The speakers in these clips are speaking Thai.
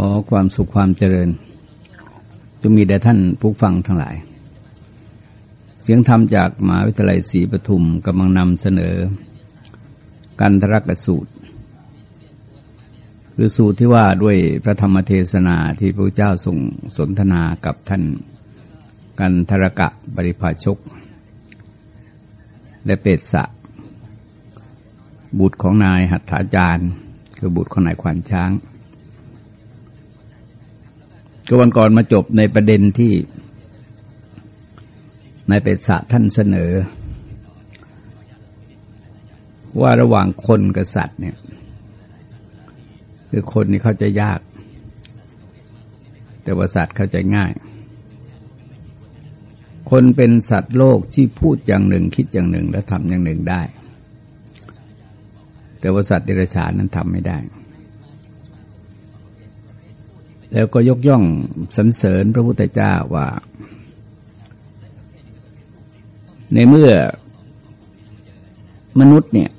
ขอความสุขความเจริญจงมีแด่ท่านผู้ฟังทั้งหลาย เสียงธรรมจากมหาวิทยาลัยศรีปทุมกำลังนำเสนอ กันทรกสูตร คือสูตรที่ว่าด้วยพระธรรมเทศนาที่พระเจ้าทรงสนทนากับท่าน กันทรกะบริภาชก และเปตสะ บุตรของนายหัตถาจารย์ คือบุตรของนายขวัญช้าง ก็วันก่อนมาจบในประเด็นที่นายเปตสะท่านเสนอ ว่าระหว่างคนกับสัตว์เนี่ย คือคนนี่เขาจะยาก แต่ว่าสัตว์เขาจะง่าย คนเป็นสัตว์โลกที่พูดอย่างหนึ่งคิดอย่างหนึ่งและทำอย่างหนึ่งได้ แต่ว่าสัตว์เดรัจฉานนั้นทำไม่ได้ แล้วก็ยกย่องสรรเสริญพระพุทธเจ้าว่า ในเมื่อมนุษย์เนี่ย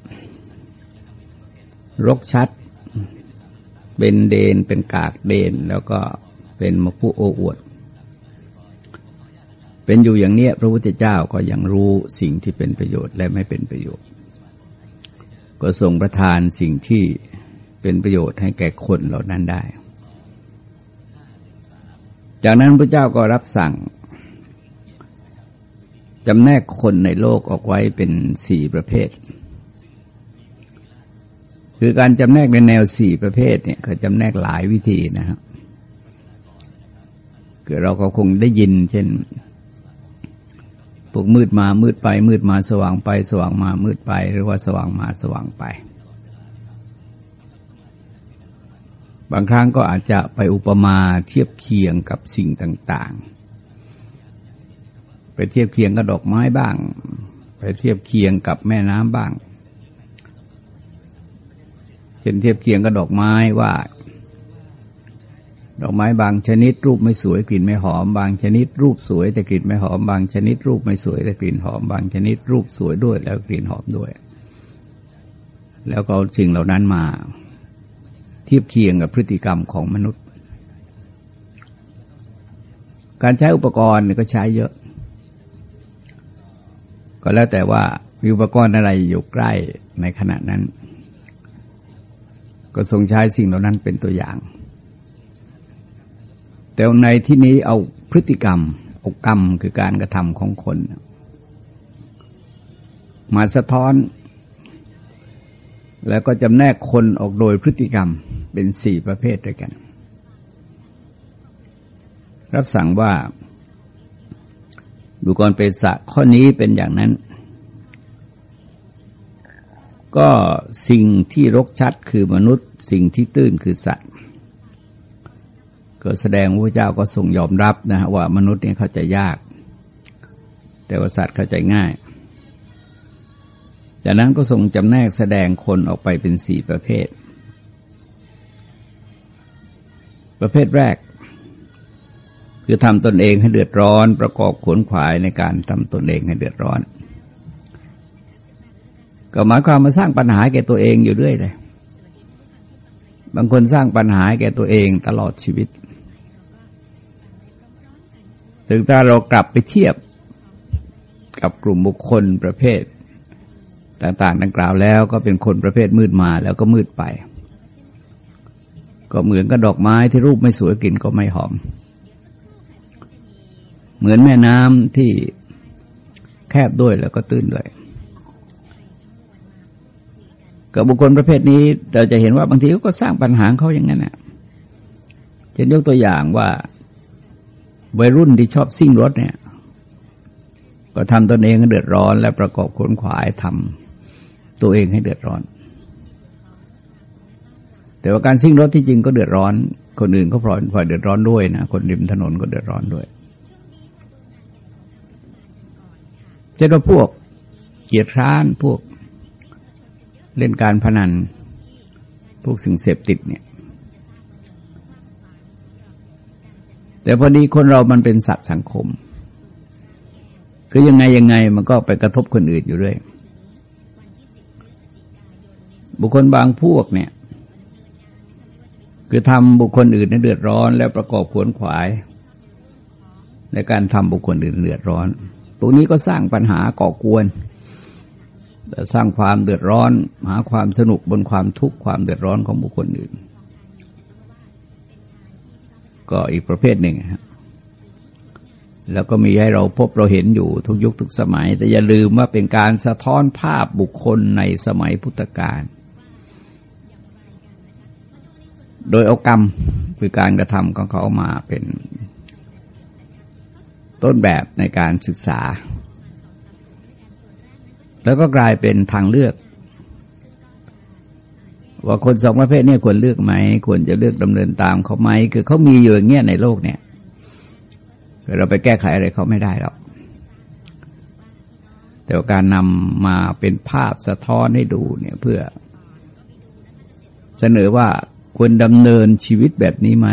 รกชัด เป็นเดนเป็นกากเดน แล้วก็เป็นมผู้โอ้อวด เป็นอยู่อย่างเนี้ยพระพุทธเจ้าก็ยังรู้สิ่งที่เป็นประโยชน์และไม่เป็นประโยชน์ ก็ทรงประทานสิ่งที่เป็นประโยชน์ให้แก่คนเหล่านั้นได้ จากนั้นพระเจ้าก็รับสั่งจำแนกคนในโลกออกไว้เป็นสี่ประเภท คือการจำแนกในแนวสี่ประเภทเนี่ยเขาจำแนกหลายวิธีนะครับคือเราก็คงได้ยิน เช่นพวกมืดมามืดไป มืดมาสว่างไป สว่างมามืดไป หรือว่าสว่างมาสว่างไป บางครั้งก็อาจจะไปอุปมาเทียบเคียงกับสิ่งต่าง ๆ ไปเทียบเคียงกับดอกไม้บ้าง ไปเทียบเคียงกับแม่น้ำบ้าง เช่นเทียบเคียงกับดอกไม้ว่า ดอกไม้บางชนิด รูปไม่สวยกลิ่นไม่หอม บางชนิด รูปสวยแต่กลิ่นไม่หอม บางชนิด รูปไม่สวยแต่กลิ่นหอม บางชนิด รูปสวยด้วยแล้วกลิ่นหอมด้วย แล้วก็สิ่งเหล่านั้นมา ทียบเคียงกับพฤติกรรมของมนุษย์ การใช้อุปกรณ์ก็ใช้เยอะ ก็แล้วแต่ว่ามีอุปกรณ์อะไรอยู่ใกล้ในขณะนั้น ก็ทรงใช้สิ่งเหล่านั้นเป็นตัวอย่าง แต่ในที่นี้เอาพฤติกรรมเอากรรมคือการกระทำของคน มาสะท้อน แล้วก็จำแนกคนออกโดยพฤติกรรมเป็นสี่ประเภทด้วยกัน รับสั่งว่า บุคคลเป็นสะข้อนี้เป็นอย่างนั้น ก็สิ่งที่รกชัดคือมนุษย์ สิ่งที่ตื้นคือสัตว์ก็แสดงว่าพระเจ้าก็ทรงยอมรับนะว่ามนุษย์เนี่ยเข้าใจยาก แต่ว่าสัตว์เข้าใจง่าย จากนั้นก็ทรงจำแนกแสดงคนออกไปเป็นสี่ประเภท ประเภทแรก คือทำตนเองให้เดือดร้อน ประกอบขนขวายในการทำตนเองให้เดือดร้อน ก็หมายความมาสร้างปัญหาแก่ตัวเองอยู่เรื่อยเลย บางคนสร้างปัญหาแก่ตัวเองตลอดชีวิต ถึงถ้าเรากลับไปเทียบกับกลุ่มบุคคลประเภท ต่างๆดังกล่าวแล้วก็เป็นคนประเภทมืดมาแล้วก็มืดไป ก็เหมือนกับดอกไม้ที่รูปไม่สวยกลิ่นก็ไม่หอม เหมือนแม่น้ำที่แคบด้วยแล้วก็ตื้นด้วยกับบุคคลประเภทนี้เราจะเห็นว่าบางทีก็สร้างปัญหาเขาอย่างนั้นนะเช่นยกตัวอย่างว่าวัยรุ่นที่ชอบซิ่งรถเนี่ย ก็ทำตนเองเดือดร้อนและประกอบขนขวายทำ ตัวเองให้เดือดร้อน แต่ว่าการซิ่งรถที่จริงก็เดือดร้อน คนอื่นก็พลอยพลอยเดือดร้อนด้วยนะคนริมถนนก็เดือดร้อนด้วยเจ้าพวกเกียรร้านพวกเล่นการพนัน พวกสิ่งเสพติดเนี่ย แต่พอดีคนเรามันเป็นสัตว์สังคม คือยังไงยังไงมันก็ไปกระทบคนอื่นอยู่ด้วย บุคคลบางพวกเนี่ย คือทำบุคคลอื่นให้เดือดร้อน แล้วประกอบขวนขวาย ในการทำบุคคลอื่นเดือดร้อนตรงนี้ก็สร้างปัญหาก่อกวนสร้างความเดือดร้อน หาความสนุกบนความทุกข์ความเดือดร้อนของบุคคลอื่น ก็อีกประเภทหนึ่งครับแล้วก็มีให้เราพบเราเห็นอยู่ทุกยุคทุกสมัย แต่อย่าลืมว่าเป็นการสะท้อนภาพบุคคลในสมัยพุทธกาล โดยเอากรรมคือการกระทำของเขามาเป็นต้นแบบในการศึกษา แล้วก็กลายเป็นทางเลือก ว่าคนสองประเภทนี้ควรเลือกไหมควรจะเลือกดำเนินตามเขาไหมคือเขามีอยู่อย่างเงี้ยในโลกเนี่ยเราไปแก้ไขอะไรเขาไม่ได้หรอกแต่การนำมาเป็นภาพสะท้อนให้ดูเนี่ยเพื่อเสนอว่า ควรดำเนินชีวิตแบบนี้ไหม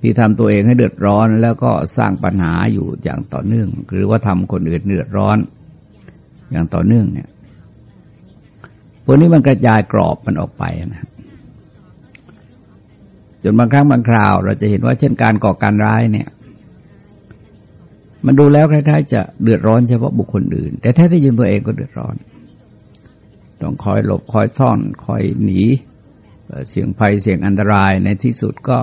ที่ทำตัวเองให้เดือดร้อน แล้วก็สร้างปัญหาอยู่อย่างต่อเนื่อง หรือว่าทำคนอื่นเดือดร้อน อย่างต่อเนื่องเนี่ยพวกนี้มันกระจายกรอบมันออกไปนะจนบางครั้งบางคราวเราจะเห็นว่าเช่นการก่อการร้ายเนี่ย มันดูแล้วคล้ายๆ จะเดือดร้อนเฉพาะบุคคลอื่น แต่แท้ที่จริงตัวเองก็เดือดร้อน ต้องคอยหลบคอยซ่อน คอยหนี เสี่ยงภัยเสี่ยงอันตรายในที่สุดก็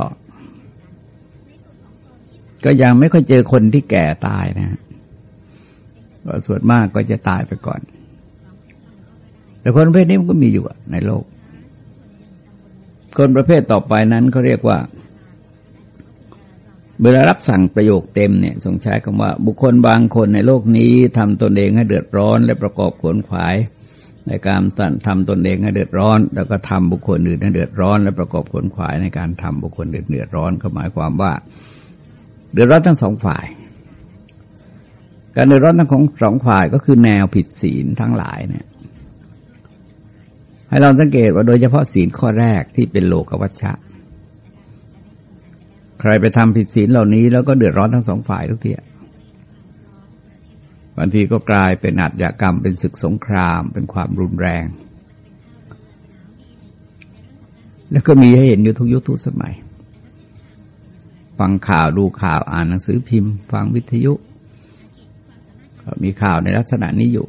ก็ยังไม่ค่อยเจอคนที่แก่ตายนะก็ส่วนมากก็จะตายไปก่อน แต่คนประเภทนี้มันก็มีอยู่ในโลก คนประเภทต่อไปนั้นเขาเรียกว่า เวลารับสั่งประโยคเต็มเนี่ยทรงใช้คำว่า บุคคลบางคนในโลกนี้ทำตนเองให้เดือดร้อนและประกอบขวนขวาย ในการทำตนเองให้เดือดร้อน แล้วก็ทำบุคคลอื่นให้เดือดร้อน และประกอบผลขวายในการทำบุคคลอื่นเดือดร้อนก็หมายความว่า เดือดร้อนทั้งสองฝ่าย การเดือดร้อนทั้งของสองฝ่ายก็คือแนวผิดศีลทั้งหลายเนี่ยให้เราสังเกตว่าโดยเฉพาะศีลข้อแรกที่เป็นโลกวัชชะ ใครไปทำผิดศีลเหล่านี้แล้วก็เดือดร้อนทั้งสองฝ่ายทุกที บางทีก็กลายเป็นอัตยากรรมเป็นศึกสงคราม เป็นความรุนแรง แล้วก็มีให้เห็นอยู่ทุกยุคทุกสมัย ฟังข่าวดูข่าวอ่านหนังสือพิมพ์ ฟังวิทยุ มีข่าวในลักษณะนี้อยู่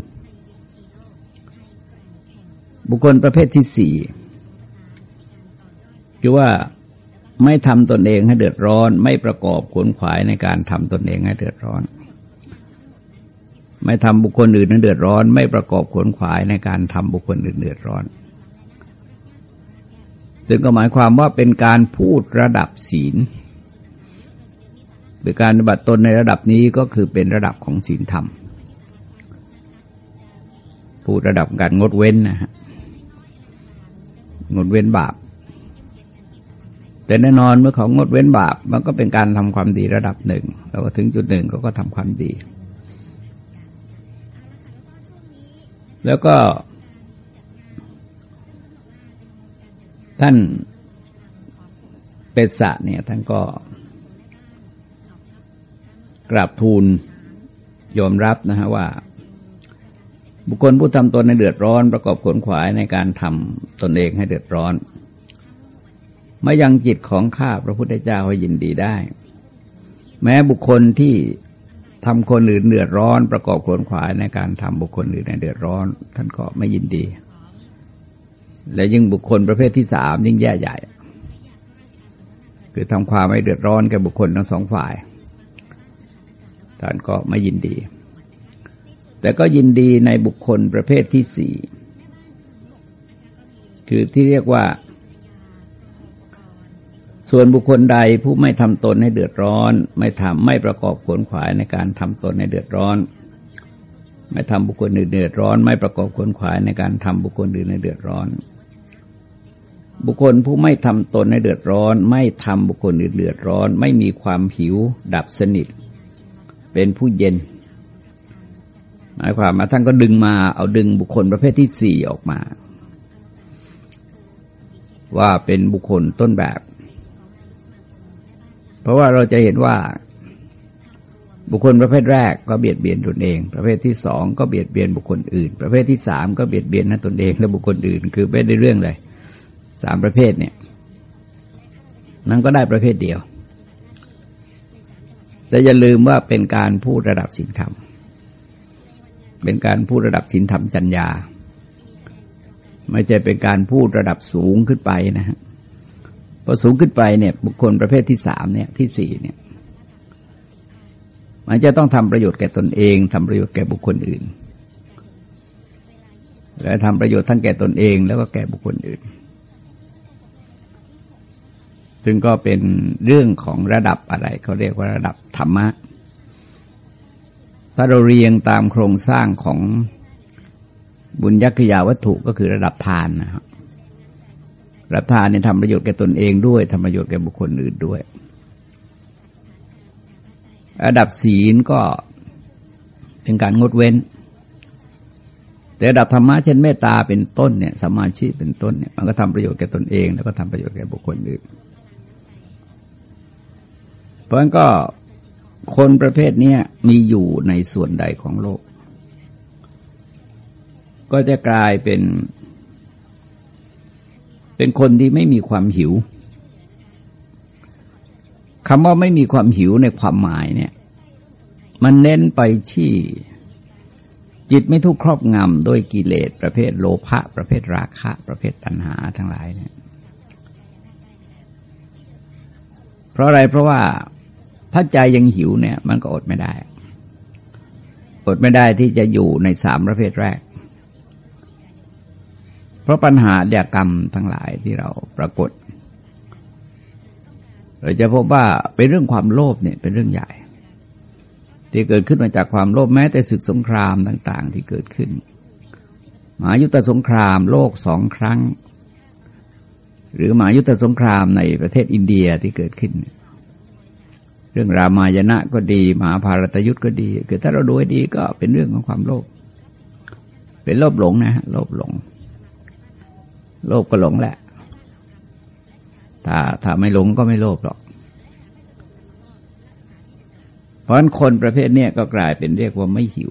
บุคคลประเภทที่สี่คือว่าไม่ทำตนเองให้เดือดร้อน ไม่ประกอบขวนขวายในการทำตนเองให้เดือดร้อน ไม่ทำบุคคลอื่นนั้นเดือดร้อน ไม่ประกอบขวนขวายในการทำบุคคลอื่นเดือดร้อนซึ่งก็หมายความว่าเป็นการพูดระดับศีลหรือการปฏิบัติตนในระดับนี้ก็คือเป็นระดับของศีลธรรม พูดระดับการงดเว้นนะฮะงดเว้นบาป แต่แน่นอนเมื่อเขางดเว้นบาป มันก็เป็นการทำความดีระดับหนึ่ง แล้วก็ถึงจุดหนึ่งเขาก็ทำความดี แล้วก็ ท่านเป็ดสะเนี่ย ท่านก็กราบทูลยอมรับนะฮะว่า บุคคลผู้ทำตนในเดือดร้อน ประกอบขนขวายในการทำตนเองให้เดือดร้อนไม่ยังจิตของข้าพระพุทธเจ้าให้ยินดีได้ แม้บุคคลที่ ทำคนอื่นเดือดร้อน ประกอบขวนขวายในการทำบุคคลอื่นในเดือดร้อน ท่านก็ไม่ยินดี และยิ่งบุคคลประเภทที่สามยิ่งแย่ใหญ่ คือทำความไม่เดือดร้อนแก่บุคคลทั้งสองฝ่าย ท่านก็ไม่ยินดี แต่ก็ยินดีในบุคคลประเภทที่สี่คือที่เรียกว่า ส่วนบุคคลใดผู้ไม่ทำตนให้เดือดร้อน ไม่ทำไม่ประกอบขวนขวายในการทำตนให้เดือดร้อน ไม่ทำบุคคลอื่นเดือดร้อน ไม่ประกอบขวนขวายในการทำบุคคลอื่นให้เดือดร้อน บุคคลผู้ไม่ทำตนให้เดือดร้อน ไม่ทำบุคคลอื่นเดือดร้อน ไม่มีความหิว ดับสนิท เป็นผู้เย็น หมายความมาท่านก็ดึงมาเอาดึงบุคคลประเภทที่สี่ออกมา ว่าเป็นบุคคลต้นแบบ เพราะว่าเราจะเห็นว่า บุคคลประเภทแรกก็เบียดเบียนตนเอง ประเภทที่สองก็เบียดเบียนบุคคลอื่น ประเภทที่สามก็เบียดเบียนนตนเองและบุคคลอื่น คือไม่ได้เรื่องเลยสามประเภทเนี่ยนั้นก็ได้ประเภทเดียว แต่อย่าลืมว่าเป็นการพูดระดับศีลธรรม เป็นการพูดระดับศีลธรรมจัญญา ไม่ใช่เป็นการพูดระดับสูงขึ้นไปนะฮะ พอสูงขึ้นไปเนี่ยบุคคลประเภทที่สามเนี่ยที่สี่เนี่ยมันจะต้องทำประโยชน์แก่ตนเองทำประโยชน์แก่บุคคลอื่น และทำประโยชน์ทั้งแก่ตนเองแล้วก็แก่บุคคลอื่น ซึ่งก็เป็นเรื่องของระดับอะไรเขาเรียกว่าระดับธรรมะ ถ้าเราเรียงตามโครงสร้างของบุญยักริยาวัตถุก็คือระดับทานนะครับ รับทานเนี่ยทำประโยชน์แก่ตนเองด้วยทำประโยชน์แก่บุคคลอื่นด้วย ระดับศีลก็เป็นการงดเว้น แต่ระดับธรรมะเช่นเมตตาเป็นต้นเนี่ยสมาชิเป็นต้นเนี่ยมันก็ทำประโยชน์แก่ตนเอง แล้วก็ทำประโยชน์แก่บุคคลอื่น เพราะฉะนั้นก็คนประเภทนี้มีอยู่ในส่วนใดของโลก ก็จะกลายเป็น เป็นคนที่ไม่มีความหิวคำว่าไม่มีความหิวในความหมายเนี่ย มันเน้นไปที่จิตไม่ทุกครอบงำด้วยกิเลสประเภทโลภะประเภทราคะ ประเภทตัณหาทั้งหลายเนี่ย เพราะอะไรเพราะว่าถ้าใจยังหิวเนี่ย มันก็อดไม่ได้ อดไม่ได้ที่จะอยู่ในสามประเภทแรก เพราะปัญหาเดียกรรมทั้งหลายที่เราปรากฏ เราจะพบว่าเป็นเรื่องความโลภเนี่ยเป็นเรื่องใหญ่ ที่เกิดขึ้นมาจากความโลภแม้แต่ศึกสงครามต่าง ๆ ที่เกิดขึ้นหมายุทธสงครามโลกสองครั้ง หรือหมายุทธสงครามในประเทศอินเดียที่เกิดขึ้น เรื่องรามายณะก็ดีมหาภารตยุทธก็ดีคือถ้าเราดูให้ดีก็เป็นเรื่องของความโลภเป็นโลภหลงนะฮะโลภหลง โลภก็หลงแหละ ถ้าถ้าไม่หลงก็ไม่โลภหรอก เพราะฉะนั้นคนประเภทนี้ก็กลายเป็นเรียกว่าไม่หิว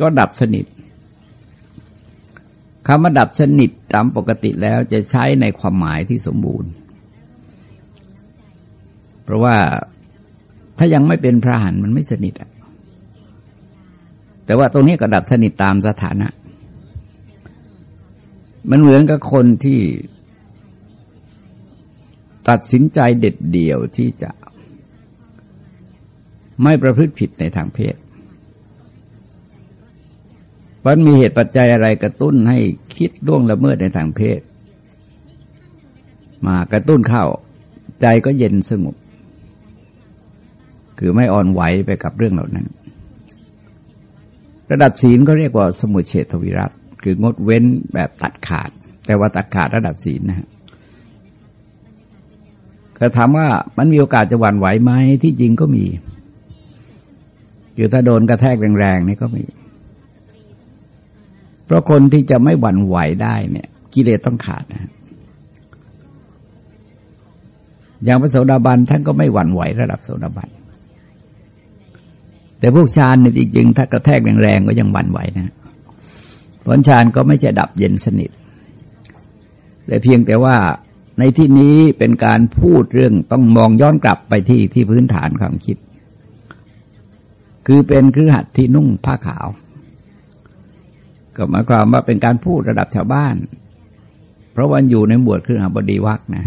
ก็ดับสนิทคำว่าดับสนิทตามปกติแล้วจะใช้ในความหมายที่สมบูรณ์ เพราะว่าถ้ายังไม่เป็นพระหันมันไม่สนิทอะแต่ว่าตรงนี้ก็ดับสนิทตามสถานะ มันเหมือนกับคนที่ตัดสินใจเด็ดเดี่ยวที่จะไม่ประพฤติผิดในทางเพศมันมีเหตุปัจจัยอะไรกระตุ้นให้คิดล่วงละเมิดในทางเพศ มากระตุ้นเข้า ใจก็เย็นสงบ คือไม่อ่อนไหวไปกับเรื่องเหล่านั้น ระดับศีลก็เรียกว่าสมุเฉทวิรัต คืองดเว้นแบบตัดขาด แต่ว่าตัดขาดระดับศีลนะฮะก็ถามว่ามันมีโอกาสจะหวั่นไหวไหมที่จริงก็มี อยู่ถ้าโดนกระแทกแรงๆนี่ก็มี เพราะคนที่จะไม่หวั่นไหวได้เนี่ย กิเลสต้องขาดนะอย่างพระโสดาบันท่านก็ไม่หวั่นไหวระดับโสดาบันแต่พวกฌานเนี่ยจริงๆถ้ากระแทกแรงๆก็ยังหวั่นไหวนะ ผลฌานก็ไม่จะดับเย็นสนิทแต่เพียงแต่ว่าในที่นี้เป็นการพูดเรื่องต้องมองย้อนกลับไปที่ที่พื้นฐานความคิด คือเป็นคือหัดที่นุ่งผ้าขาว ก็หมายความว่าเป็นการพูดระดับชาวบ้าน เพราะวันอยู่ในหมวดเครือหบดีวักนะ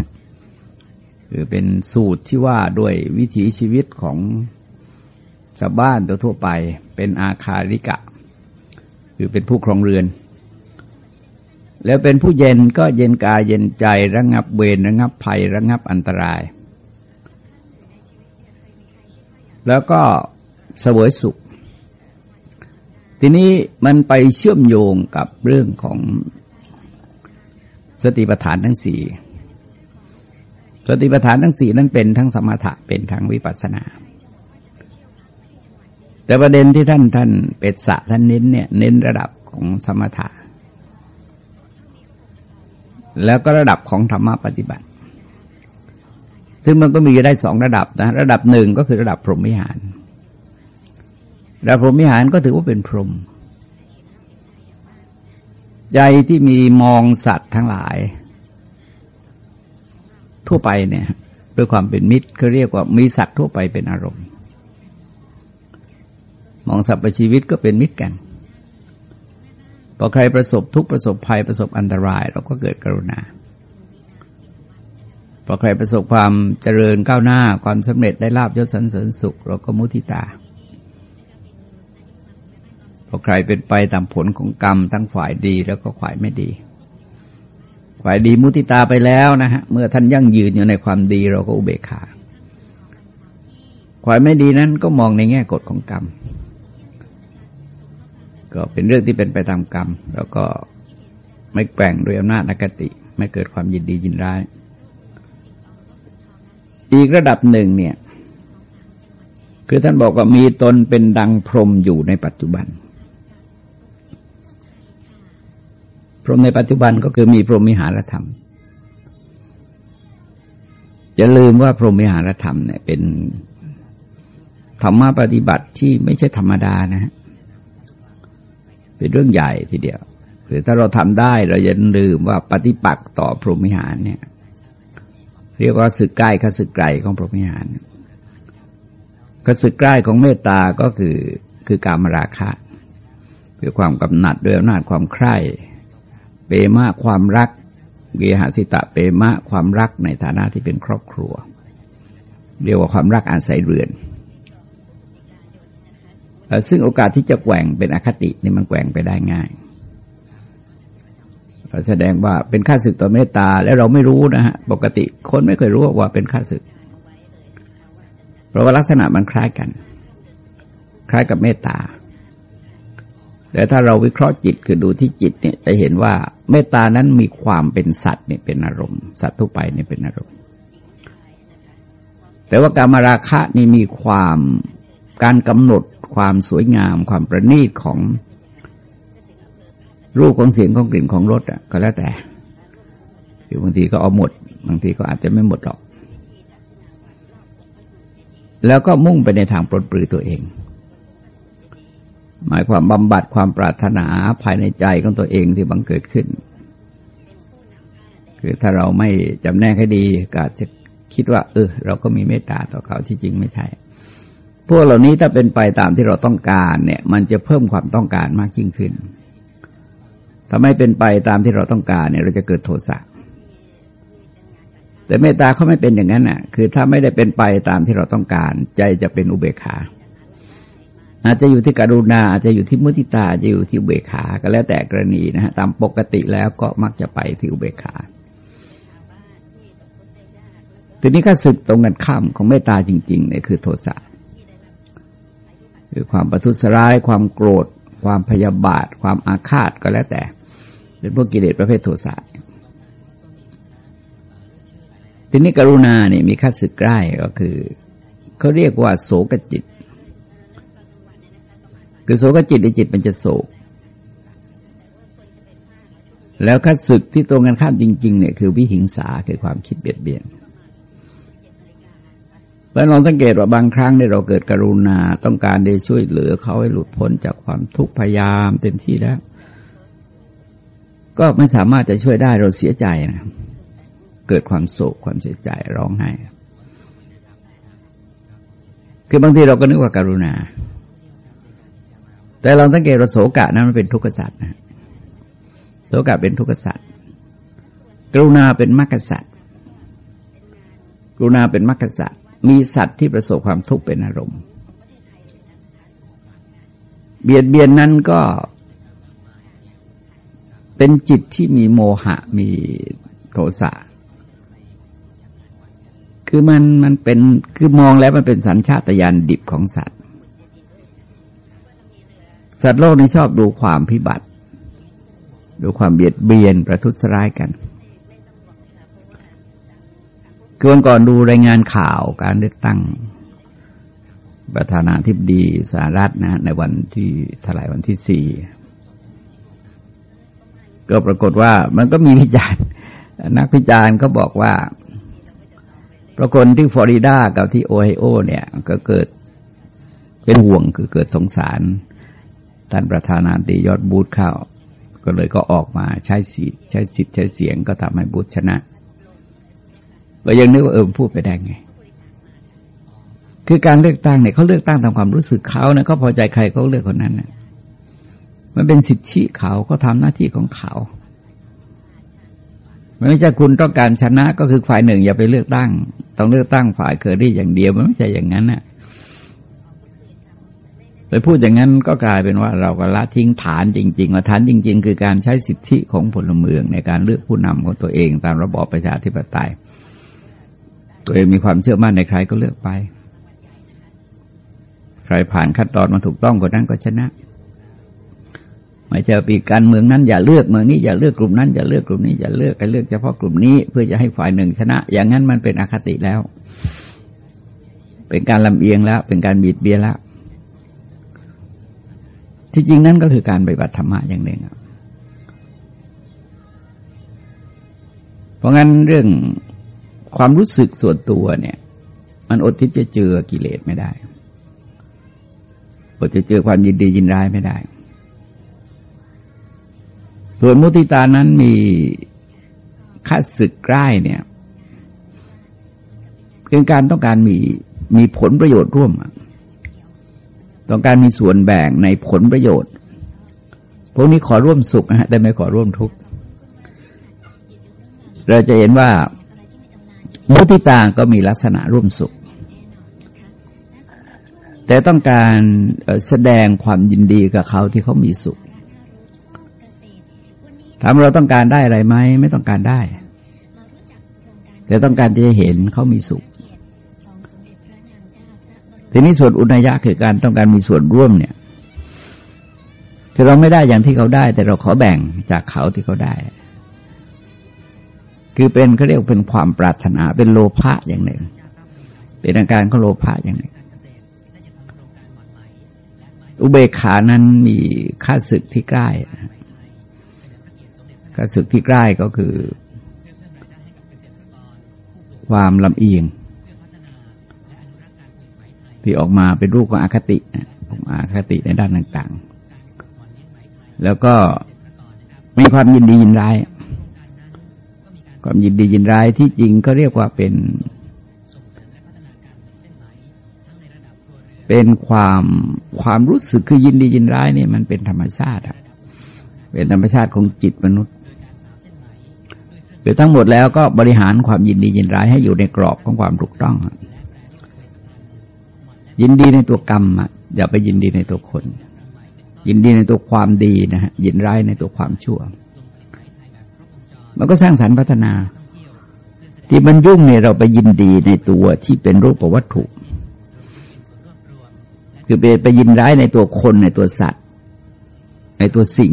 คือเป็นสูตรที่ว่าด้วยวิถีชีวิตของชาวบ้านตัวทั่วไป เป็นอาคาริกะ คือเป็นผู้ครองเรือน แล้วเป็นผู้เย็นก็เย็นกายเย็นใจระงงับเวรระงงับภัยระงงับอันตราย แล้วก็เสวยสุข ทีนี้มันไปเชื่อมโยงกับเรื่องของสติปัฏฐานทั้งสี่สติปัฏฐานทั้งสี่นั้นเป็นทั้งสมถะเป็นทั้งวิปัสสนา แต่ประเด็นที่ท่านท่านเป็ดสะท่านเน้นเนี่ยเน้นระดับของสมถะแล้วก็ระดับของธรรมะปฏิบัติ ซึ่งมันก็มีได้สองระดับนะ ระดับหนึ่งก็คือระดับพรหมวิหาร ระดับพรหมวิหารก็ถือว่าเป็นพรหมใจที่มีมองสัตว์ทั้งหลาย ทั่วไปเนี่ยด้วยความเป็นมิตรเขาเรียกว่ามีสัตว์ทั่วไปเป็นอารมณ์ มองสรรพชีวิตก็เป็นมิตรกันพอใครประสบทุกประสบภัยประสบอันตรายเราก็เกิดกรุณาพอใครประสบความเจริญก้าวหน้าความสำเร็จได้ลาบยศสรรเสริญสุข เราก็มุทิตาพอใครเป็นไปตามผลของกรรมทั้งฝ่ายดีแล้วก็ฝ่ายไม่ดี ฝ่ายดีมุติตาไปแล้วนะฮะเมื่อท่านยั่งยืนอยู่ในความดีเราก็อุเบกขาฝ่ายไม่ดีนั้นก็มองในแง่กฎของกรรม ก็เป็นเรื่องที่เป็นไปตามกรรม แล้วก็ไม่แกว่งด้วยอำนาจอคติ ไม่เกิดความยินดียินร้าย อีกระดับหนึ่งเนี่ย คือท่านบอกว่ามีตนเป็นดังพรมอยู่ในปัจจุบัน พรมในปัจจุบันก็คือมีพรหมิหารธรรมอย่าลืมว่าพรหมิหารธรรมเนี่ยเป็นธรรมะปฏิบัติที่ไม่ใช่ธรรมดานะฮะ เป็นเรื่องใหญ่ทีเดียวคือถ้าเราทำได้เราอย่าลืมว่าปฏิปักษ์ต่อพรหมิหารเนี่ย เรียกว่าสึกใกล้ข้าสึกไกลของพรหมิหารข้าสึกใกล้ของเมตตาก็คือคือการมราคะคือความกำหนัดด้วยอำนาจความใคร่เปมะความรักเกหสิตะเปมะความรักในฐานะที่เป็นครอบครัว เรียกว่าความรักอาศัยเรือน ซึ่งโอกาสที่จะแกว่งเป็นอคตินี่มันแกว่งไปได้ง่ายแสดงว่าเป็นค่าศึกต่อเมตตาและเราไม่รู้นะฮะปกติคนไม่เคยรู้ว่าเป็นค่าศึก เพราะว่าลักษณะมันคล้ายกัน คล้ายกับเมตตาแต่ถ้าเราวิเคราะห์จิตคือดูที่จิตเนี่ยจะเห็นว่าเมตตานั้นมีความเป็นสัตว์เนี่ยเป็นอารมณ์ สัตว์ทั่วไปเนี่ยเป็นอารมณ์ แต่ว่าการมาราคะนี่มีความการกำหนด ความสวยงามความประณีตของรูปของเสียงของกลิ่นของรสอะก็แล้วแต่คือบางทีก็เอาหมด บางทีก็อาจจะไม่หมดหรอก แล้วก็มุ่งไปในทางปลดปลื้ตัวเอง หมายความบำบัดความปรารถนาภายในใจของตัวเองที่บังเกิดขึ้น คือถ้าเราไม่จำแนกให้ดีก็อาจะคิดว่า เออ เราก็มีเมตตาต่อเขาที่จริงไม่ใช่ พวกเหล่านี้ถ้าเป็นไปตามที่เราต้องการเนี่ย มันจะเพิ่มความต้องการมากยิ่งขึ้นถ้าไม่เป็นไปตามที่เราต้องการเนี่ยเราจะเกิดโทสะแต่เมตตาเขาไม่เป็นอย่างนั้นน่ะ คือถ้าไม่ได้เป็นไปตามที่เราต้องการ ใจจะเป็นอุเบกขา อาจจะอยู่ที่กรุณาอาจจะอยู่ที่มุติตาจะอยู่ที่อุเบกขาก็แล้วแต่กรณีนะฮะตามปกติแล้วก็มักจะไปที่อุเบกขาทีนี้ก็ศึกตรงกันข้ามของเมตตาจริงๆเนี่ยคือโทสะ คือความประทุษร้าย ความโกรธ ความพยาบาท ความอาฆาตก็แล้วแต่ เป็นพวกกิเลสประเภทโทสะทีนี้กรุณาเนี่ยมีค่าสึกใกล้ก็คือเขาเรียกว่าโศกจิต คือโศกจิตในจิตมันจะโศก แล้วค่าศึกที่ตรงกันข้ามจริง ๆ เนี่ยคือวิหิงสาคือความคิดเบียดเบียน แล้วลองสังเกตว่าบางครั้งเนี่ยเราเกิดกรุณาต้องการได้ช่วยเหลือเขาให้หลุดพ้นจากความทุกข์พยายามเต็มที่แล้ว ก็ไม่สามารถจะช่วยได้เราเสียใจนะเกิดความโศกความเสียใจร้องไห้คือบางทีเราก็นึกว่าการุณา แต่เราสังเกตว่าโศกะนั้นมันเป็นทุกขสัตว์นะโศกะเป็นทุกขสัตว์กรุณาเป็นมรรคสัตว์กรุณาเป็นมรรคสัตว์ มีสัตว์ที่ประสบความทุกข์เป็นอารมณ์ เบียดเบียนนั้นก็เป็นจิตที่มีโมหะมีโทสะคือมันมันเป็นคือมองแล้วมันเป็นสัญชาตญาณดิบของสัตว์ สัตว์โลกนี้ชอบดูความพิบัติ ดูความเบียดเบียนประทุษร้ายกัน คือวันก่อนดูรายงานข่าวการเลือกตั้ง ประธานาธิบดีสหรัฐนะ ในวันที่ถลายวันที่สี่ก็ปรากฏว่ามันก็มีวิจารณ์ นักวิจารณ์ก็บอกว่าปรากฏที่ฟลอริดากับที่โอไฮโอ เนี่ย ก็เกิดเป็นห่วงคือเกิดสงสารท่านประธานาธิบดียอดบูธเข้า ก็เลยก็ออกมาใช้สิทธิ์ใช้สิทธิ์ใช้เสียงก็ทำให้บูธชนะ เรายังนึกว่าเออพูดไปได้ไง คือการเลือกตั้งเนี่ยเขาเลือกตั้งตามความรู้สึกเขานะเขาพอใจใครเขาเลือกคนนั้นนะมันเป็นสิทธิเขาเขาทาหน้าที่ของเขาไม่ใช่คุณต้องการชนะก็คือฝ่ายหนึ่งอย่าไปเลือกตั้ง ต้องเลือกตั้งฝ่ายเคอรี่อย่างเดียวมันไม่ใช่อย่างนั้นน่ะไปพูดอย่างนั้นก็กลายเป็นว่าเราก็ละทิ้งฐานจริงๆว่าฐานจริง ๆ คือการใช้สิทธิของพลเมืองในการเลือกผู้นำของตัวเองตามระบอบประชาธิปไตย ตัวเองมีความเชื่อมั่นในใครก็เลือกไป ใครผ่านขั้นตอนมาถูกต้องคนนั้นก็ชนะไม่จะปีการเมืองนั้นอย่าเลือกเมืองนี้อย่าเลือกกลุ่มนั้นอย่าเลือกกลุ่มนี้อย่าเลือกไอ้เลือกเฉพาะกลุ่มนี้เพื่อจะให้ฝ่ายหนึ่งชนะ อย่างนั้นมันเป็นอคติแล้ว เป็นการลำเอียงแล้ว เป็นการบีดเบียนแล้วที่จริงนั่นก็คือการปฏิบัติธรรมะอย่างหนึ่งเพราะงั้นเรื่อง ความรู้สึกส่วนตัวเนี่ย มันอดที่จะเจอกิเลสไม่ได้อดจะเจอความยินดียินร้ายไม่ได้ ส่วนมุติตานั้นมีคัดศึกใกล้เนี่ยเป็นการต้องการมีมีผลประโยชน์ร่วม ต้องการมีส่วนแบ่งในผลประโยชน์ พวกนี้ขอร่วมสุขนะฮะแต่ไม่ขอร่วมทุกข์ เราจะเห็นว่า มุติตาก็มีลักษณะร่วมสุข แต่ต้องการแสดงความยินดีกับเขาที่เขามีสุขถามเราต้องการได้อะไรไหมไม่ต้องการได้ แต่ต้องการจะเห็นเขามีสุข ทีนี้ส่วนอุณยะคือการต้องการมีส่วนร่วมเนี่ยคือเราไม่ได้อย่างที่เขาได้ แต่เราขอแบ่งจากเขาที่เขาได้ คือเป็นเขาเรียกเป็นความปรารถนาเป็นโลภะอย่างหนึ่ง เป็นอาการของโลภะอย่างหนึ่ง อุเบกขานั้นมีค่าศึกที่ใกล้ค่าศึกที่ใกล้ก็คือ ความลำเอียง ที่ออกมาเป็นรูปของอคติของอคติในด้านต่าง ๆ แล้วก็มีความยินดียินร้าย ความยินดียินร้ายที่จริงก็เรียกว่าเป็น เป็นความความรู้สึกคือยินดียินร้ายนี่มันเป็นธรรมชาติเป็นธรรมชาติของจิตมนุษย์คือทั้งหมดแล้วก็บริหารความยินดียินร้ายให้อยู่ในกรอบของความถูกต้อง ยินดีในตัวกรรมอะอย่าไปยินดีในตัวคน ยินดีในตัวความดีนะฮะยินร้ายในตัวความชั่ว มันก็สร้างสรรค์พัฒนา ที่มันยุ่งเนี่ยเราไปยินดีในตัวที่เป็นรูปวัตถุ คือไปไปยินร้ายในตัวคนในตัวสัตว์ ในตัวสิ่ง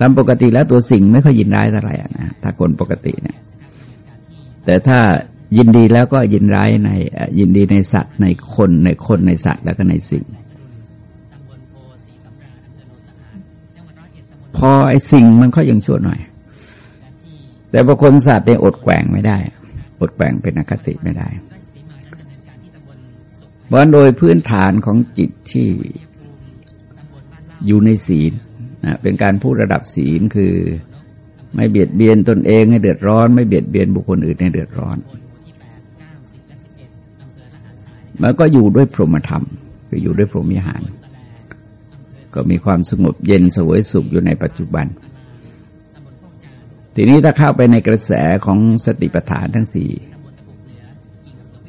ตามปกติแล้วตัวสิ่งไม่ค่อยยินร้ายเท่าไหร่นะถ้าคนปกติเนี่ย แต่ถ้ายินดีแล้วก็ยินร้ายในยินดีในสัตว์ในคนในคนในสัตว์แล้วก็ในสิ่ง พอไอ้สิ่งมันก็ยังชั่วหน่อย แต่บางคนสัตว์เนี่ยอดแกว่งไม่ได้ อดแกว่งเป็นอคติไม่ได้เพราะโดยพื้นฐานของจิตที่อยู่ในศีลนะเป็นการพูดระดับศีลคือไม่เบียดเบียนตนเองให้เดือดร้อน ไม่เบียดเบียนบุคคลอื่นให้เดือดร้อน มันก็อยู่ด้วยพรหมธรรมคืออยู่ด้วยพรหมิหาร ก็มีความสงบเย็นสวยสุขอยู่ในปัจจุบัน ทีนี้ถ้าเข้าไปในกระแสของสติปัฏฐานทั้งสี่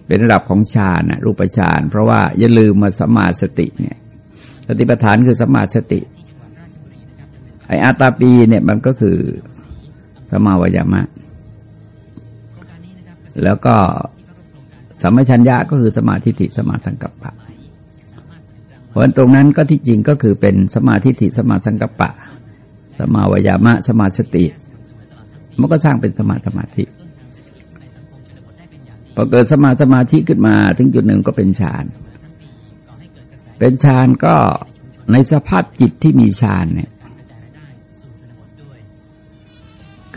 เป็นระดับของฌานนะรูปฌานเพราะว่าอย่าลืมมาสมาสติเนี่ย สติปัฏฐานคือสมาสติไออาตาปีเนี่ยมันก็คือสมาวยามะ แล้วก็สัมมชัญญะก็คือสมาธิิสมาสังกัปปะเพราะตรงนั้นก็ที่จริงก็คือเป็นสมาธิิสมาสังกัปปะ สมาวายามะ สมาสติ มันก็สร้างเป็นสมาสมาธิพอเกิดสมาสมาธิขึ้นมา ถึงจุดหนึ่งก็เป็นฌาน เป็นฌานก็ในสภาพจิตที่มีฌานเนี่ย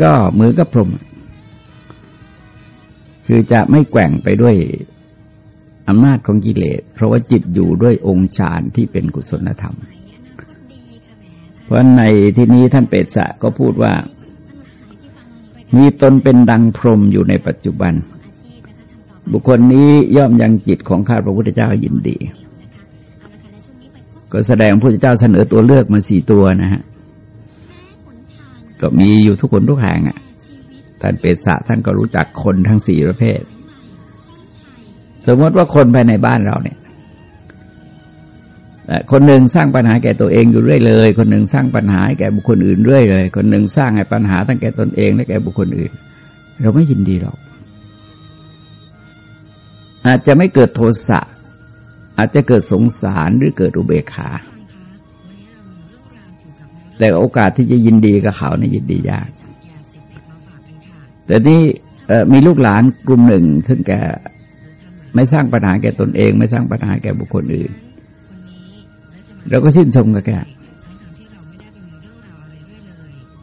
ก็เหมือนกับพรม คือจะไม่แกว่งไปด้วยอำนาจของกิเลส เพราะว่าจิตอยู่ด้วยองค์ฌานที่เป็นกุศลธรรม เพราะในที่นี้ท่านเปตสะก็พูดว่า มีตนเป็นดังพรมอยู่ในปัจจุบัน บุคคลนี้ย่อมยังจิตของข้าพระพุทธเจ้ายินดี ก็แสดงพระพุทธเจ้าเสนอตัวเลือกมาสี่ตัวนะฮะก็มีอยู่ทุกคนทุกแห่งอะท่านเปตสะท่านก็รู้จักคนทั้งสี่ประเภท สมมติว่าคนภายในบ้านเราเนี่ย คนหนึ่งสร้างปัญหาแก่ตัวเองอยู่เรื่อยเลย คนหนึ่งสร้างปัญหาแก่บุคคลอื่นเรื่อยเลย คนหนึ่งสร้างให้ปัญหาตั้งแก่ตนเองและแก่บุคคลอื่น เราไม่ยินดีหรอก อาจจะไม่เกิดโทสะอาจจะเกิดสงสารหรือเกิดอุเบกขา แต่โอกาสที่จะยินดีกับเขาเนี่ยยินดียาก แต่นี่มีลูกหลานกลุ่มหนึ่ง ซึ่งแกไม่สร้างปัญหาแก่ตนเอง ไม่สร้างปัญหาแก่บุคคลอื่น เราก็ชื่นชมกับแก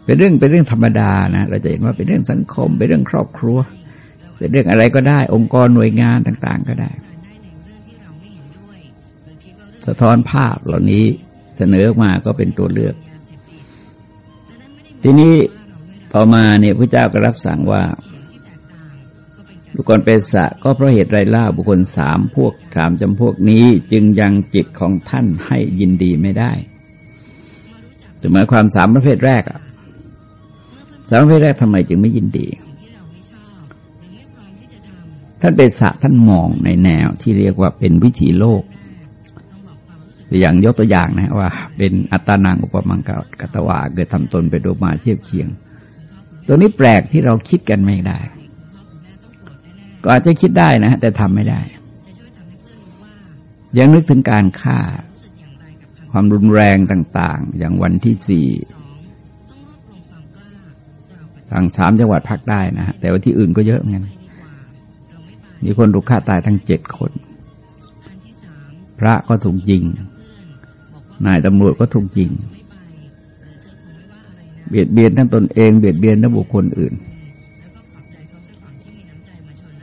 เป็นเรื่องเป็นเรื่องธรรมดานะเราจะเห็นว่าเป็นเรื่องสังคม เป็นเรื่องครอบครัว เป็นเรื่องอะไรก็ได้ องค์กรหน่วยงานต่าง ๆ ก็ได้ สะท้อนภาพเหล่านี้เสนอมาก็เป็นตัวเลือก ทีนี้ต่อมาเนี่ยพระเจ้าก็รับสั่งว่า บุคคลเปสะก็เพราะเหตุไรล่าบุคคลสามพวกสามจำพวกนี้จึงยังจิตของท่านให้ยินดีไม่ได้ถึงหมายความสามประเภทแรกอะสามประเภทแรกทำไมจึงไม่ยินดี ท่านเปสะท่านมองในแนวที่เรียกว่าเป็นวิถีโลก อย่างยกตัวอย่างนะว่า เป็นอัตานังอุปมังกัตวาเกิดทำตนไปดูมาเทียบเคียง ตัวนี้แปลกที่เราคิดกันไม่ได้ ก็อาจจะคิดได้นะ แต่ทำไม่ได้ ยังนึกถึงการฆ่า ความรุนแรงต่าง ๆ อย่างวันที่สี่ทางสามจังหวัดภาคได้นะแต่ว่าที่อื่นก็เยอะเหมือนกันมีคนถูกฆ่าตายทั้งเจ็ดคน พระก็ถูกยิง นายตำรวจก็ถูกยิง เบียดเบียนทั้งตนเอง เบียดเบียนทั้งบุคคลอื่น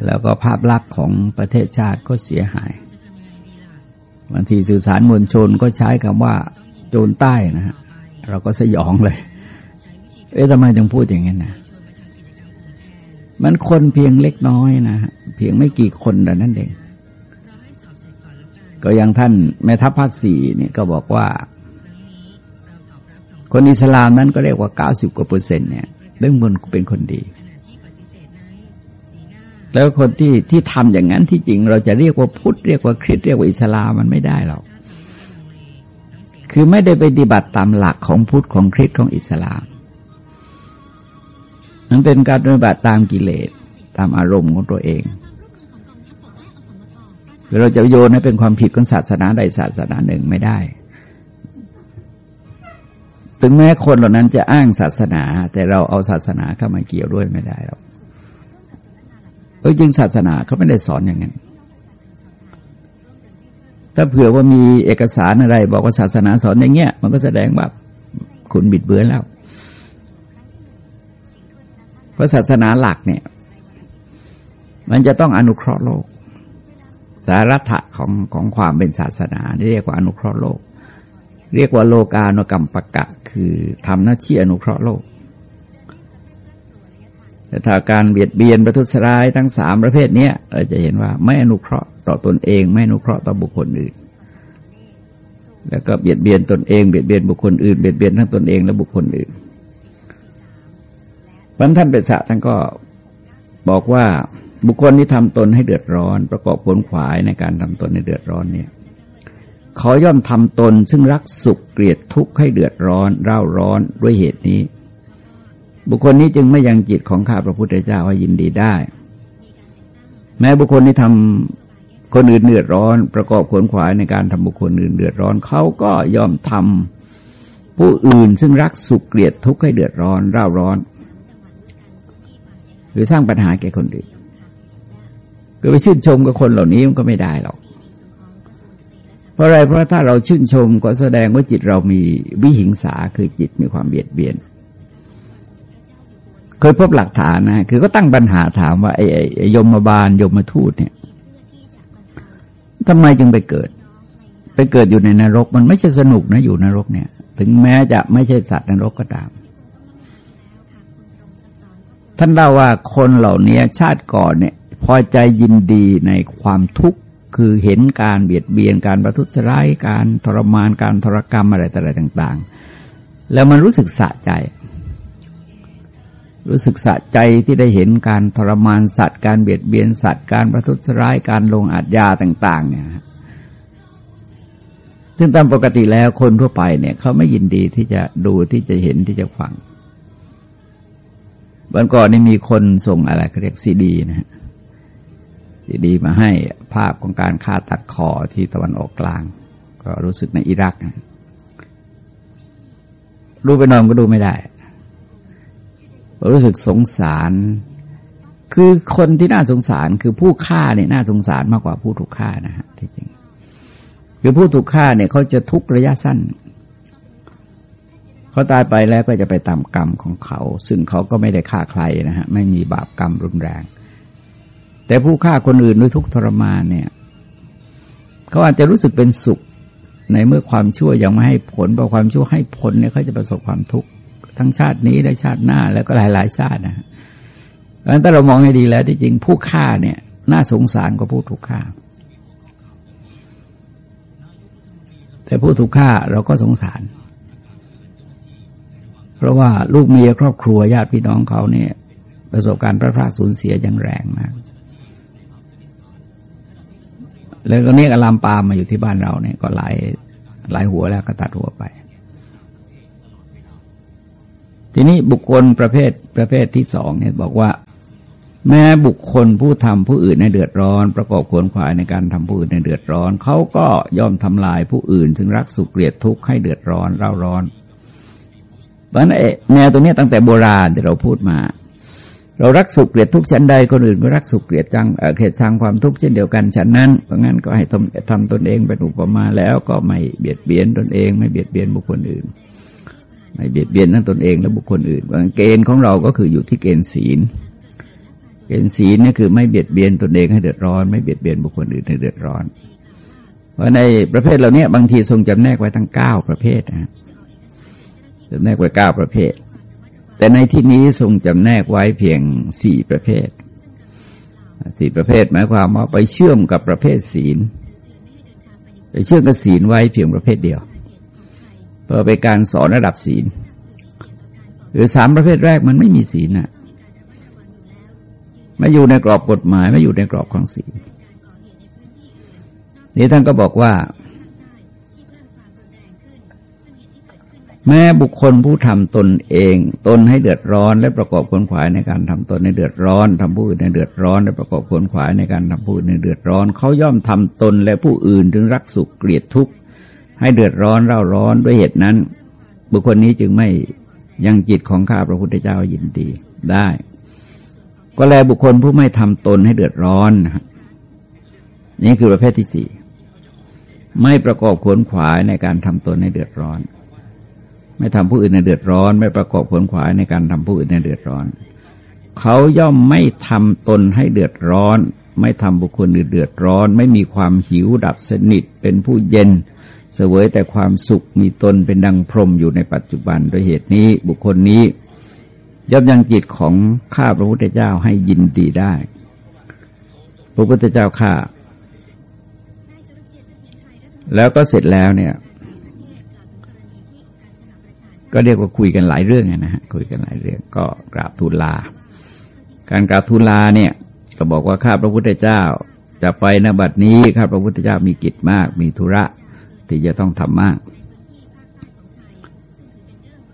แล้วก็ภาพลักษณ์ของประเทศชาติก็เสียหายบางทีสื่อสารมวลชนก็ใช้คำว่าโจรใต้นะฮะเราก็สยองเลย เอ๊ะทำไมถึงพูดอย่างนี้นะมันคนเพียงเล็กน้อยนะเพียงไม่กี่คนแต่นั้นเอง ก็อย่างท่านแม่ทัพภาคสี่เนี่ยก็บอกว่า คนอิสลามนั้นก็เรียกว่าเก้าสิบกว่าเปอร์เซ็นต์เนี่ยเรื่องบนเป็นคนดี แล้วคนที่ที่ทำอย่างนั้นที่จริง เราจะเรียกว่าพุทธเรียกว่าคริสเรียกว่าอิสลามมันไม่ได้หรอกคือไม่ได้ไปปฏิบัติตามหลักของพุทธของคริสของอิสลาม มันเป็นการปฏิบัติตามกิเลสตามอารมณ์ของตัวเองเราจะโยนให้เป็นความผิดของศาสนาใดศาสนาหนึ่งไม่ได้ ถึงแม้คนเหล่านั้นจะอ้างศาสนา แต่เราเอาศาสนาเข้ามาเกี่ยวด้วยไม่ได้หรอก เออจริงศาสนาเขาไม่ได้สอนอย่างนั้น ถ้าเผื่อว่ามีเอกสารอะไร บอกว่าศาสนาสอนอย่างเงี้ย มันก็แสดงว่าคุณบิดเบือนแล้ว เพราะศาสนาหลักเนี่ย มันจะต้องอนุเคราะห์โลก สาระถะของของความเป็นศาสนาเรียกว่าอนุเคราะห์โลก เรียกว่าโลกาโนกรรมปะกะ คือทำหน้าที่อนุเคราะห์โลก ถ้าการเบียดเบียนประทุษร้ายทั้งสามประเภทนี้เราจะเห็นว่าไม่อนุเคราะห์ต่อตนเองไม่อนุเคราะห์ต่อบุคคลอื่น แล้วก็เบียดเบียนตนเองเบียดเบียนบุคคลอื่นเบียดเบียนทั้งตนเองและบุคคลอื่นพันท่านเป็นสะท่านก็บอกว่าบุคคลที่ทำตนให้เดือดร้อน ประกอบผลขวายในการทำตนให้เดือดร้อนเนี่ยเขาย่อมทำตนซึ่งรักสุขเกลียดทุกข์ให้เดือดร้อนเร่าร้อนด้วยเหตุนี้ บุคคลนี้จึงไม่ยังจิตของข้าพระพุทธเจ้าว่ายินดีได้ แม้บุคคลที่ทำคนอื่นเดือดร้อน ประกอบขวนขวายในการทำบุคคลอื่นเดือดร้อนเขาก็ยอมทำผู้อื่นซึ่งรักสุขเกลียดทุกข์ให้เดือดร้อนร่าร้อน หรือสร้างปัญหาแก่คนอื่นก็ไปชื่นชมกับคนเหล่านี้มันก็ไม่ได้หรอกเพราะอะไรเพราะถ้าเราชื่นชมก็แสดงว่าจิตเรามีวิหิงสาคือจิตมีความเบียดเบียน เคยพบหลักฐานนะคือก็ตั้งปัญหาถามว่าไอ้ไอ้ยมบาลยมทูตเนี่ยทำไมจึงไปเกิด ไปเกิดอยู่ในนรก มันไม่ใช่สนุกนะอยู่นรกเนี่ย ถึงแม้จะไม่ใช่สัตว์นรกก็ตาม ท่านเล่าว่าคนเหล่านี้ชาติก่อนเนี่ย พอใจยินดีในความทุกข์คือเห็นการเบียดเบียนการประทุษร้ายการทรมานการทรกรรมอะไรต่าง ๆ แล้วมันรู้สึกสะใจ รู้สึกสะใจที่ได้เห็นการทรมานสัตว์ การเบียดเบียนสัตว์ การประทุษร้าย การลงอาทยาต่าง ๆ เนี่ยซึ่งตามปกติแล้วคนทั่วไปเนี่ย เขาไม่ยินดีที่จะดูที่จะเห็นที่จะฟังวันก่อนนี่มีคนส่งอะไรเขาเรียกซีดีนะฮะซีดีมาให้ภาพของการฆ่าตัดคอที่ตะวันออกกลาง ก็รู้สึกในอิรักนะดูไปนอนก็ดูไม่ได้ รู้สึกสงสาร คือคนที่น่าสงสารคือผู้ฆ่าเนี่ยน่าสงสารมากกว่าผู้ถูกฆ่านะฮะที่จริงคือผู้ถูกฆ่าเนี่ยเขาจะทุกระยะสั้นเขาตายไปแล้วก็จะไปตามกรรมของเขา ซึ่งเขาก็ไม่ได้ฆ่าใครนะฮะไม่มีบาปกรรมรุนแรง แต่ผู้ฆ่าคนอื่นด้วยทุกทรมานเนี่ยเขาอาจจะรู้สึกเป็นสุขในเมื่อความชั่วยังไม่ให้ผลพอความชั่วให้ผลเนี่ยเขาจะประสบความทุกข์ ทั้งชาตินี้และชาติหน้าแล้วก็หลาย ๆ ชาตินะเพราะฉะนั้นถ้าเรามองให้ดีแล้วที่จริงผู้ฆ่าเนี่ย น่าสงสารกว่าผู้ถูกฆ่า แต่ผู้ถูกฆ่าเราก็สงสาร เพราะว่าลูกเมียครอบครัวญาติพี่น้องเขาเนี่ย ประสบการณ์พระพรากสูญเสียอย่างแรงมากแล้วก็เนี่ยอลามปามมาอยู่ที่บ้านเราเนี่ยก็หลายหลายหัวแล้วก็ตัดหัวไป ทีนี้บุคคลประเภทประเภทที่สองเนี่ยบอกว่า แม้บุคคลผู้ทำผู้อื่นในเดือดร้อน ประกอบขวนขวายในการทำผู้อื่นในเดือดร้อน เขาก็ยอมทำลายผู้อื่น ซึ่งรักสุขเกลียดทุกข์ให้เดือดร้อนเร่าร้อนเพราะนั้นแนวตัวนี้ตั้งแต่โบราณที่เราพูดมา เรารักสุขเกลียดทุกข์ชั้นใดคนอื่นก็รักสุขเกลียดจังเกลียดชังความทุกข์เช่นเดียวกันฉันนั้นเพราะงั้นก็ให้ทำทำตนเองเป็นอุปมาแล้วก็ไม่เบียดเบียนตนเอง ไม่เบียดเบียนบุคคลอื่น ไม่เบียดเบียนทั้งตนเองและบุคคลอื่นเกณฑ์ของเราก็คืออยู่ที่เกณฑ์ศีล เกณฑ์ศีลนี่คือไม่เบียดเบียนตนเองให้เดือดร้อน ไม่เบียดเบียนบุคคลอื่นให้เดือดร้อน เพราะในประเภทเหล่านี้บางทีทรงจำแนกไว้ทั้งเก้าประเภทนะจำแนกไว้เก้าประเภท แต่ในที่นี้ทรงจำแนกไว้เพียงสี่ประเภทสี่ประเภทหมายความว่าไปเชื่อมกับประเภทศีล ไปเชื่อมกับศีลไว้เพียงประเภทเดียว เพื่อไปการสอนระดับศีล หรือสามประเภทแรกมันไม่มีศีลน่ะไม่อยู่ในกรอบกฎหมาย ไม่อยู่ในกรอบของศีลนี่ท่านก็บอกว่า แม้บุคคลผู้ทำตนเอง ตนให้เดือดร้อน และประกอบขวนขวายในการทำตนให้เดือดร้อนทำผู้อื่นในเดือดร้อน และประกอบขวนขวายในการทำผู้อื่นในเดือดร้อน เขาย่อมทำตนและผู้อื่นถึงรักสุขเกลียดทุกข์ ให้เดือดร้อนเร่าร้อนด้วยเหตุนั้น บุคคลนี้จึงไม่ยังจิตของข้าพระพุทธเจ้ายินดีได้ ก็แลบุคคลผู้ไม่ทำตนให้เดือดร้อนนี่คือประเภทที่สี่ไม่ประกอบขวนขวายในการทำตนให้เดือดร้อน ไม่ทำผู้อื่นในเดือดร้อน ไม่ประกอบผลขวายในการทำผู้อื่นในเดือดร้อน เขาย่อมไม่ทำตนให้เดือดร้อน ไม่ทำบุคคลอื่นเดือดร้อน ไม่มีความหิวดับสนิทเป็นผู้เย็น เสวยแต่ความสุขมีตนเป็นดังพรมอยู่ในปัจจุบันโดยเหตุนี้บุคคลนี้ย่อมยังจิตของข้าพระพุทธเจ้าให้ยินดีได้ พระพุทธเจ้าข้าแล้วก็เสร็จแล้วเนี่ย ก็เรียกว่าคุยกันหลายเรื่องนะฮะคุยกันหลายเรื่องก็กราบทูลลา การกราบทูลลาเนี่ย ก็บอกว่าข้าพระพุทธเจ้าจะไปนบัดนี้ข้าพระพุทธเจ้ามีกิจมากมีธุระ ที่จะต้องทำมาก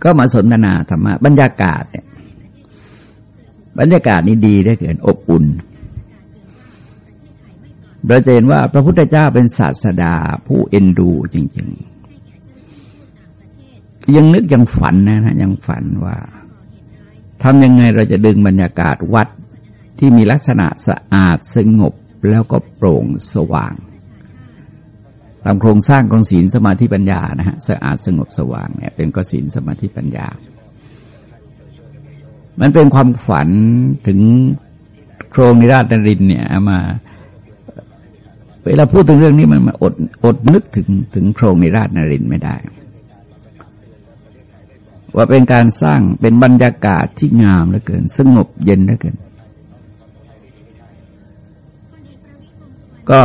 ก็มาสนทนาธรรมะบรรยากาศเนี่ยบรรยากาศนี้ดีได้เกินอบอุ่นเราจะเห็นว่าพระพุทธเจ้าเป็นศาสดาผู้เอ็นดูจริง ๆ ยังนึกยังฝันนะฮะยังฝันว่าทำยังไงเราจะดึงบรรยากาศวัดที่มีลักษณะสะอาดสงบแล้วก็โปร่งสว่าง ตามโครงสร้างของศีลสมาธิปัญญานะฮะสะอาดสงบสว่างเนี่ย เป็นก็ศีลสมาธิปัญญา มันเป็นความฝันถึงโครงนิราชนรินเนี่ยมา เวลาพูดถึงเรื่องนี้มันมาอดอดนึกถึงถึงโครงนิราชนรินไม่ได้ ว่าเป็นการสร้างเป็นบรรยากาศที่งามเหลือเกิน สงบเย็นเหลือเกิน ก็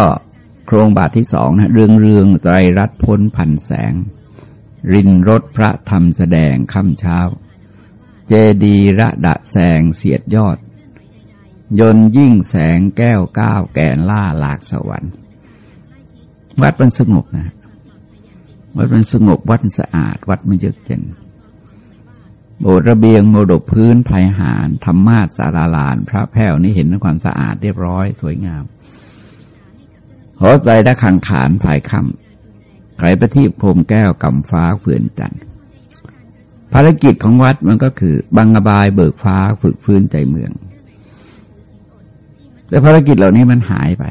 ครงบาทที่สองนะเรืองเรืองไตรรัตพ้นพันแสง รินรถพระธรรมแสดงค่ำเช้า เจดีระดะแสงเสียดยอด ยนยิ่งแสงแก้วก้าวแก่นล่าหลากสวรรค์ วัดมันสงบนะ วัดมันสงบวัดสะอาด วัดมันเยือกเย็นโบสถ์ระเบียงโมดกพื้นภายหารธรรมาสสาราลาน พระแพ้วนี่เห็นความสะอาดเรียบร้อยสวยงาม หอใจได้ขังขานภายคำไขประทีปพรมแก้วกำฟ้าเฟื่อนจันทร์ภารกิจของวัดมันก็คือ บังอบายเบิกฟ้าฝึกฟื้นใจเมือง แต่ภารกิจเหล่านี้มันหายไป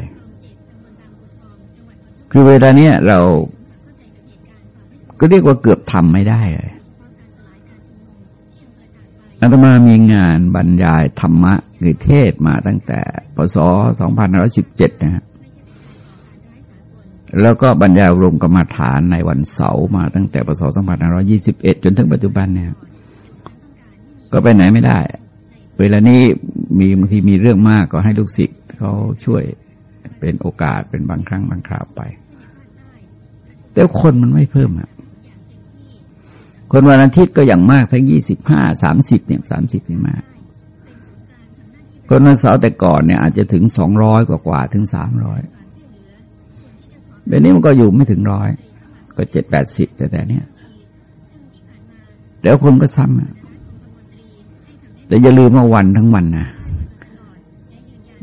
คือเวลาเนี้ยเราก็เรียกว่าเกือบทำไม่ได้เลยอาตมามีงานบรรยายธรรมะคือเทศมาตั้งแต่ พศ 2517 นะฮะ แล้วก็บรรยายรวมกรรมาฐานในวันเสาร์มาตั้งแต่พศ2521 จนถึงปัจจุบันเนี่ย ก็ไปไหนไม่ได้ เวลานี้มีบางทีมีเรื่องมากก็ให้ลูกศิษย์เขาช่วยเป็นโอกาสเป็นบางครั้งบางคราวไป แต่คนมันไม่เพิ่มอะคนวันอาทิตย์ก็อย่างมากทั้งยี่สิบห้าสามสิบเนี่ยสามสิบนี่มาก คนวันเสาร์แต่ก่อนเนี่ยอาจจะถึงสองร้อยกว่ากว่าถึงสามร้อย เดี๋ยวนี้มันก็อยู่ไม่ถึงร้อย ก็เจ็ดแปดสิบแต่แต่เนี้ยเดี๋ยวคนก็ซ้ำแต่อย่าลืมว่าวันทั้งวันนะ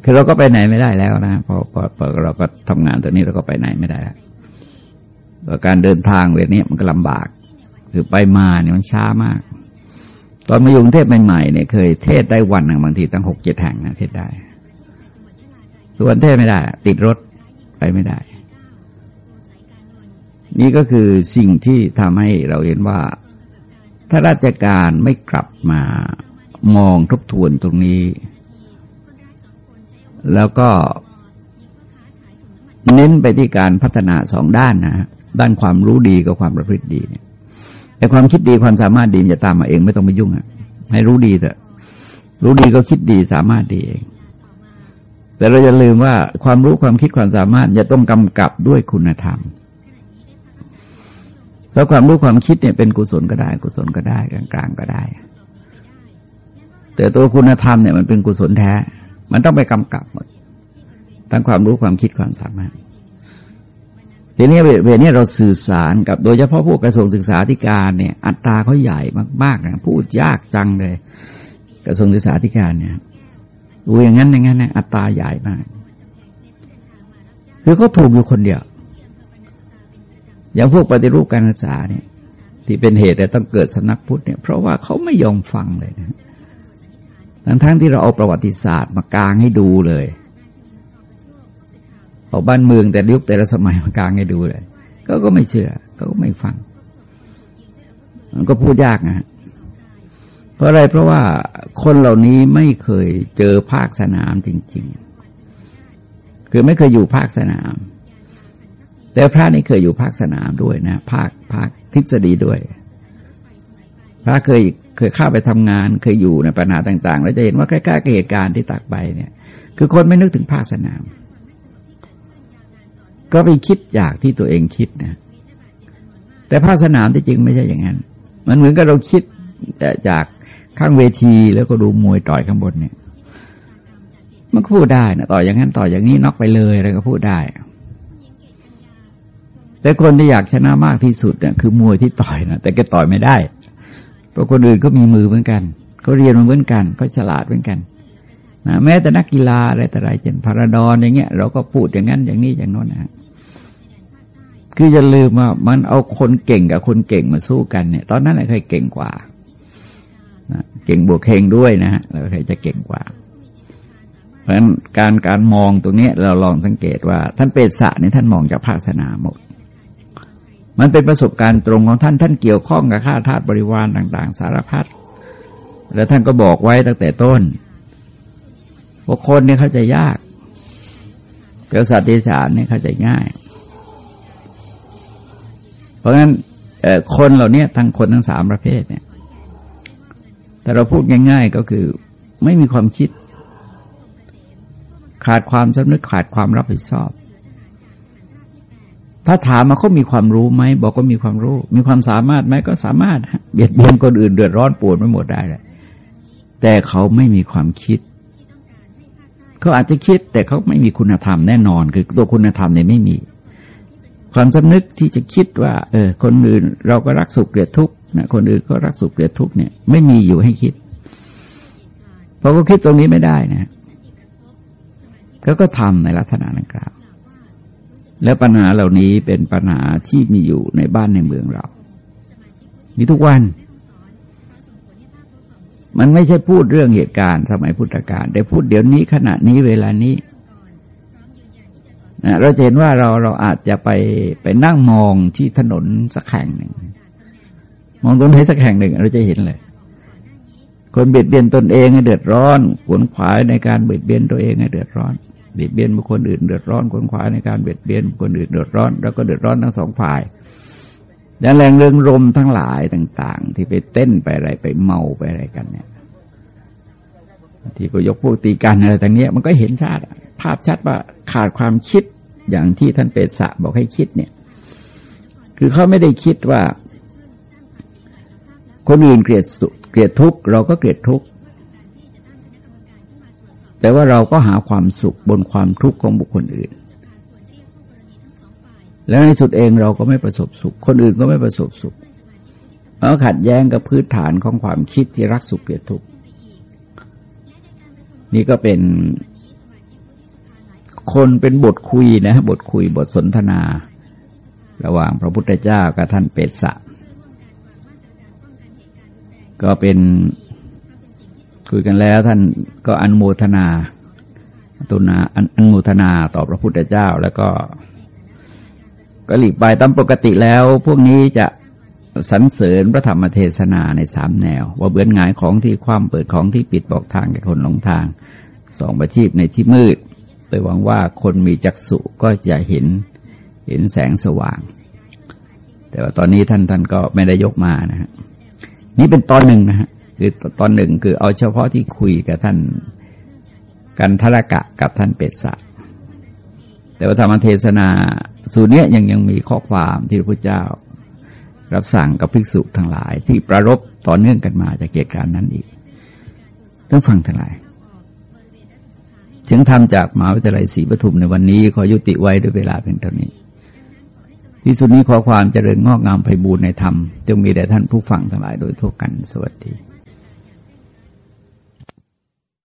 คือเราก็ไปไหนไม่ได้แล้วนะพอพอพอเราก็ทำงานตัวนี้เราก็ไปไหนไม่ได้แล้วการเดินทางเวลนี้มันก็ลำบากคือไปมาเนี่ยมันช้ามาก ตอนมาอยู่กรุงเทพใหม่ๆเนี่ยเคยเทศได้วันหนึ่งบางทีตั้งหกเจ็ดแห่งนะเทศได้ส่วนเทศไม่ได้ ติดรถไปไม่ได้ นี่ก็คือสิ่งที่ทำให้เราเห็นว่า ถ้าราชการไม่กลับมามองทบทวนตรงนี้ แล้วก็เน้นไปที่การพัฒนาสองด้านนะ ด้านความรู้ดีกับความประพฤติดีเนี่ยแต่ความคิดดีความสามารถดีมันจะตามมาเองไม่ต้องไปยุ่งอะให้รู้ดีเถอะ รู้ดีก็คิดดีสามารถดีเอง แต่เราจะลืมว่าความรู้ความคิดความสามารถจะต้องกำกับด้วยคุณธรรม แล้วความรู้ความคิดเนี่ยเป็นกุศลก็ได้ กุศลก็ได้กลางๆก็ได้ แต่ตัวคุณธรรมเนี่ยมันเป็นกุศลแท้ มันต้องไปกำกับหมดทั้งความรู้ความคิดความสามารถทีนี้เวลนี้เราสื่อสารกับโดยเฉพาะพวกกระทรวงศึกษาธิการเนี่ย อัตราเขาใหญ่มากๆนะพูดยากจังเลย กระทรวงศึกษาธิการเนี่ยดูอย่างนั้นอย่างนั้นเนะอัตราใหญ่มาก คือเขาถูกอยู่คนเดียว อย่างพวกปฏิรูปการศึกษาเนี่ย ที่เป็นเหตุแต่ต้องเกิดสนักพุทธเนี่ย เพราะว่าเขาไม่ยอมฟังเลยนะทั้งทั้งที่เราเอาประวัติศาสตร์มากางให้ดูเลยเอาบ้านเมืองแต่ยุคแต่ละสมัยมากลางให้ดูเลย ก็ก็ไม่เชื่อก็ไม่ฟัง มันก็พูดยากนะเพราะอะไรเพราะว่าคนเหล่านี้ไม่เคยเจอภาคสนามจริง ๆ คือไม่เคยอยู่ภาคสนาม แต่พระนี่เคยอยู่ภาคสนามด้วยนะ ภาคภาคทฤษฎีด้วย พระเคยเคยเข้าไปทำงานเคยอยู่ในปัญหาต่างๆ แล้วจะเห็นว่าใกล้ๆกับเหตุการณ์ที่ตักไปเนี่ย คือคนไม่นึกถึงภาคสนาม ก็ไปคิดอยากที่ตัวเองคิดนะแต่ภาคสนามที่จริงไม่ใช่อย่างนั้น มันเหมือนกับเราคิดจากข้างเวทีแล้วก็ดูมวยต่อยข้างบนเนี่ย มันก็พูดได้นะต่ออย่างนั้นต่ออย่างนี้น็อกไปเลยอะไรก็พูดได้ แต่คนที่อยากชนะมากที่สุดเนี่ยคือมวยที่ต่อยนะแต่แกต่อยไม่ได้ เพราะคนอื่นก็มีมือเหมือนกันเขาเรียนมาเหมือนกันก็ฉลาดเหมือนกันนะแม้แต่นักกีฬาอะไรแต่ไรเช่นพาราดอนอย่างเงี้ย เราก็พูดอย่างนั้นอย่างนี้อย่างโน้นนะคืออย่าลืมว่ามันเอาคนเก่งกับคนเก่งมาสู้กันเนี่ย ตอนนั้นใครเก่งกว่านะเก่งบวกเฮงด้วยนะฮะแล้วใครจะเก่งกว่า เพราะฉะนั้นการการมองตรงนี้เราลองสังเกตว่า ท่านเปตสะเนี่ยท่านมองจากภาคสนามหมด มันเป็นประสบการณ์ตรงของท่านท่านเกี่ยวข้องกับข้าทาสบริวารต่าง ๆ สารพัดแล้วท่านก็บอกไว้ตั้งแต่ต้นว่าคนเนี่ยเขาจะยากเกิดสัตว์ที่สารเนี่ยเขาจะง่าย เพราะงั้นคนเหล่านี้ทั้งคนทั้งสามประเภทเนี่ย แต่เราพูดง่าย ๆ ก็คือไม่มีความคิด ขาดความสำนึกขาดความรับผิดชอบ ถ้าถามมาเขามีความรู้ไหมบอกว่ามีความรู้ มีความสามารถไหมก็สามารถเบียดเบียนคนอื่นเดือดร้อนปวดไม่หมดได้แหละแต่เขาไม่มีความคิด เขาอาจจะคิด แต่เขาไม่มีคุณธรรมแน่นอน คือตัวคุณธรรมเนี่ยไม่มี ความสำนึกที่จะคิดว่า เออ คนอื่นเราก็รักสุขเกลียดทุกข์นะคนอื่นก็รักสุขเกลียดทุกข์เนี่ยไม่มีอยู่ให้คิดเพราะก็คิดตรงนี้ไม่ได้นะเขาก็ทำในลักษณะนังกล่าว และปัญหาเหล่านี้เป็นปัญหาที่มีอยู่ในบ้านในเมืองเรา มีทุกวัน มันไม่ใช่พูดเรื่องเหตุการณ์ สมัยพุทธกาลแต่พูดเดี๋ยวนี้ขณะนี้เวลานี้ เราเห็นว่าเราเราอาจจะไปไปนั่งมองที่ถนนสักแห่งหนึ่ง มองตรงไหนสักแห่งหนึ่ง เราจะเห็นเลย คนเบียดเบียนตนเองให้เดือดร้อนขวนขวายในการเบียดเบียนตัวเองให้เดือดร้อน เบียดเบียนบุคคลอื่นเดือดร้อนขนขวายในการเบียดเบียนบุคคลอื่นเดือดร้อน แล้วก็เดือดร้อนทั้งสองฝ่ายดังแรงเรื่องลมทั้งหลายต่าง ๆ ที่ไปเต้นไปอะไรไปเมาไปอะไรกันเนี่ยที่ก็ยกพวกตีกันอะไรต่างเนี้ยมันก็เห็นชัดภาพชัดว่าขาดความคิดอย่างที่ท่านเปรสะบอกให้คิดเนี่ย คือเขาไม่ได้คิดว่า คนอื่นเกลียดสุเกลียดทุกข์เราก็เกลียดทุกข์ แต่ว่าเราก็หาความสุขบนความทุกข์ของบุคคลอื่น แล้วในสุดเองเราก็ไม่ประสบสุข คนอื่นก็ไม่ประสบสุขเพราขัดแย้งกับพื้นฐานของความคิดที่รักสุขเกลียดทุกข์นี่ก็เป็น คนเป็นบทคุยนะ บทคุยบทสนทนา ระหว่างพระพุทธเจ้ากับท่านเปตสะก็เป็น คุยกันแล้วท่านก็อนุโมทนาตุนาอนุโมทนาต่อพระพุทธเจ้า แล้วก็ก็หลีกไปตามปกติแล้ว พวกนี้จะสรรเสริญพระธรรมเทศนาในสามแนว ว่าเบื้อนงายของที่ความเปิดของที่ปิดบอกทางแก่คนหลงทางสองประทีปในที่มืดโดยหวังว่าคนมีจักษุก็จะเห็นเห็นแสงสว่าง แต่ว่าตอนนี้ท่านท่านก็ไม่ได้ยกมานะฮะนี่เป็นตอนหนึ่งนะฮะ คือตอนหนึ่งคือเอาเฉพาะที่คุยกับท่านกันทรกะกับท่านเป็ดสะแต่ว่าธรรมเทศนาสูตรนี้ยังยังมีข้อความที่พระพุทธเจ้า รับสั่งกับภิกษุทั้งหลาย ที่ประรบต่อเนื่องกันมาจากเหตุการณ์นั้นอีกต้องฟังทั้งหลาย ถึงทำจากมหาวิทยาลัยศรีปทุมในวันนี้ ขอยุติไว้ด้วยเวลาเพียงเท่านี้ ที่สุดนี้ขอความเจริญงอกงามไพบูรณ์ในธรรมจงมีแด่ท่านผู้ฟังทั้งหลายโดยทั่วกันสวัสดี